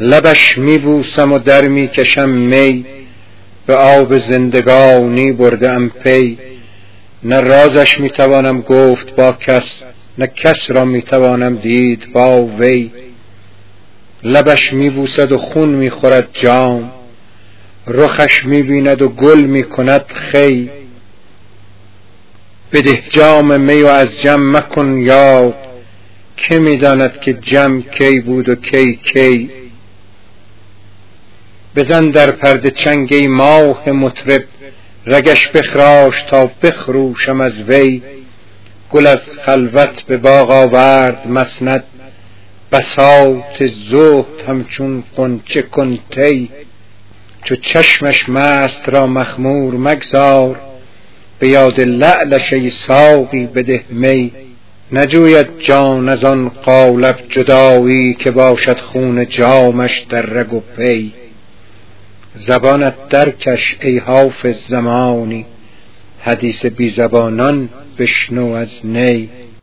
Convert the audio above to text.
لبش می بوسم و در می کشم می به آب زندگانی برده ام پی. نه رازش می توانم گفت با کس نه کس را می توانم دید با وی. لبش می بوسد و خون می خورد جام رخش می بیند و گل می کند خی. بده جام می و از جم مکن یاد که می داند که جم کی بود و کی کی؟ بزن در پرده چنگ ای ماه مطرب رگش بخراش تا بخروشم از وی. گل از خلوت به باغ آورد مسند بساط زهد همچون غنچه کن طی چو چشمش مست را مخمور مگذار به یاد لعلش ای ساقی بده می. نجوید جان از آن قالب جدایی که باشد خون جامش در رگ و پی. زبانت درکش ای حافظ زمانی. حدیث بی زبانان بشنو از نی.